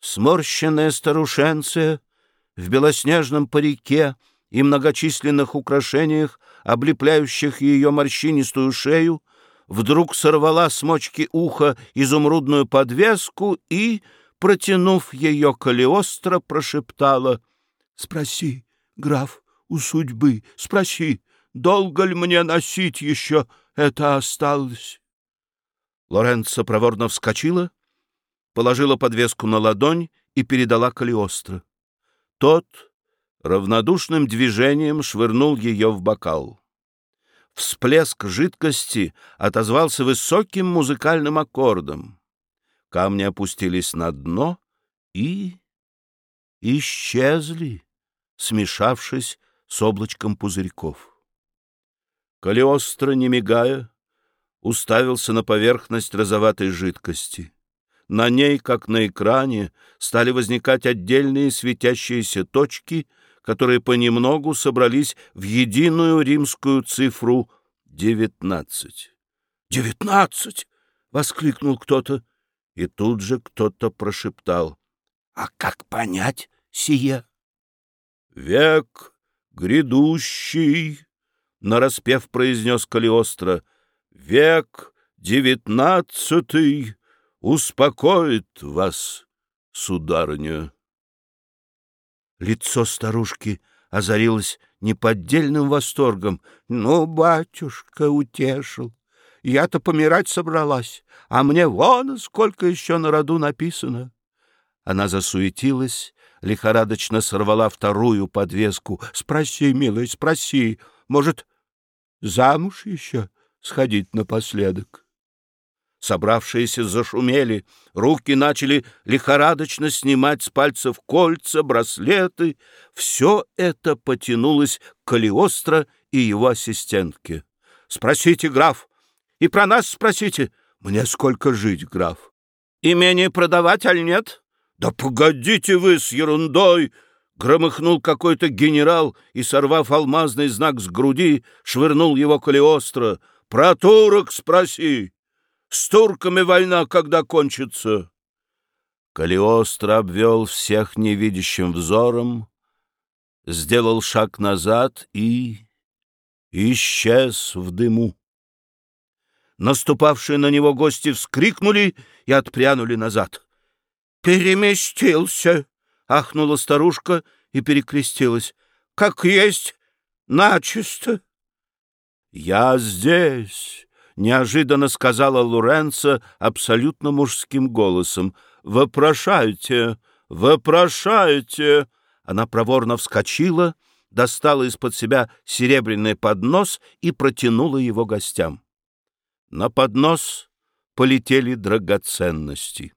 Сморщенная старушенция в белоснежном парике и многочисленных украшениях, облепляющих ее морщинистую шею, вдруг сорвала с мочки уха изумрудную подвеску и, протянув ее Калиостро, прошептала «Спроси, граф, у судьбы, спроси, долго ли мне носить еще это осталось?» Лоренцо проворно вскочила, положила подвеску на ладонь и передала Калиостро. Тот равнодушным движением швырнул ее в бокал. Всплеск жидкости отозвался высоким музыкальным аккордом. Камни опустились на дно и исчезли, смешавшись с облачком пузырьков. Калиостро, не мигая, уставился на поверхность розоватой жидкости. На ней, как на экране, стали возникать отдельные светящиеся точки, которые понемногу собрались в единую римскую цифру девятнадцать. «Девятнадцать!» — воскликнул кто-то, и тут же кто-то прошептал. «А как понять сие?» «Век грядущий!» — нараспев произнес Калиостро. «Век девятнадцатый!» Успокоит вас, сударыня. Лицо старушки озарилось неподдельным восторгом. Ну, батюшка утешил. Я-то помирать собралась, а мне вон сколько еще на роду написано. Она засуетилась, лихорадочно сорвала вторую подвеску. Спроси, милый, спроси, может, замуж еще сходить напоследок? Собравшиеся зашумели, руки начали лихорадочно снимать с пальцев кольца, браслеты. Все это потянулось к Калиостро и его ассистентке. «Спросите, граф, и про нас спросите. Мне сколько жить, граф? Имение продавать, аль нет?» «Да погодите вы с ерундой!» Громыхнул какой-то генерал и, сорвав алмазный знак с груди, швырнул его Калиостро. «Про турок спроси!» С турками война когда кончится?» Калиостро обвел всех невидящим взором, сделал шаг назад и исчез в дыму. Наступавшие на него гости вскрикнули и отпрянули назад. «Переместился!» — ахнула старушка и перекрестилась. «Как есть, начисто!» «Я здесь!» Неожиданно сказала Луренца абсолютно мужским голосом. «Вопрошайте! Вопрошайте!» Она проворно вскочила, достала из-под себя серебряный поднос и протянула его гостям. На поднос полетели драгоценности.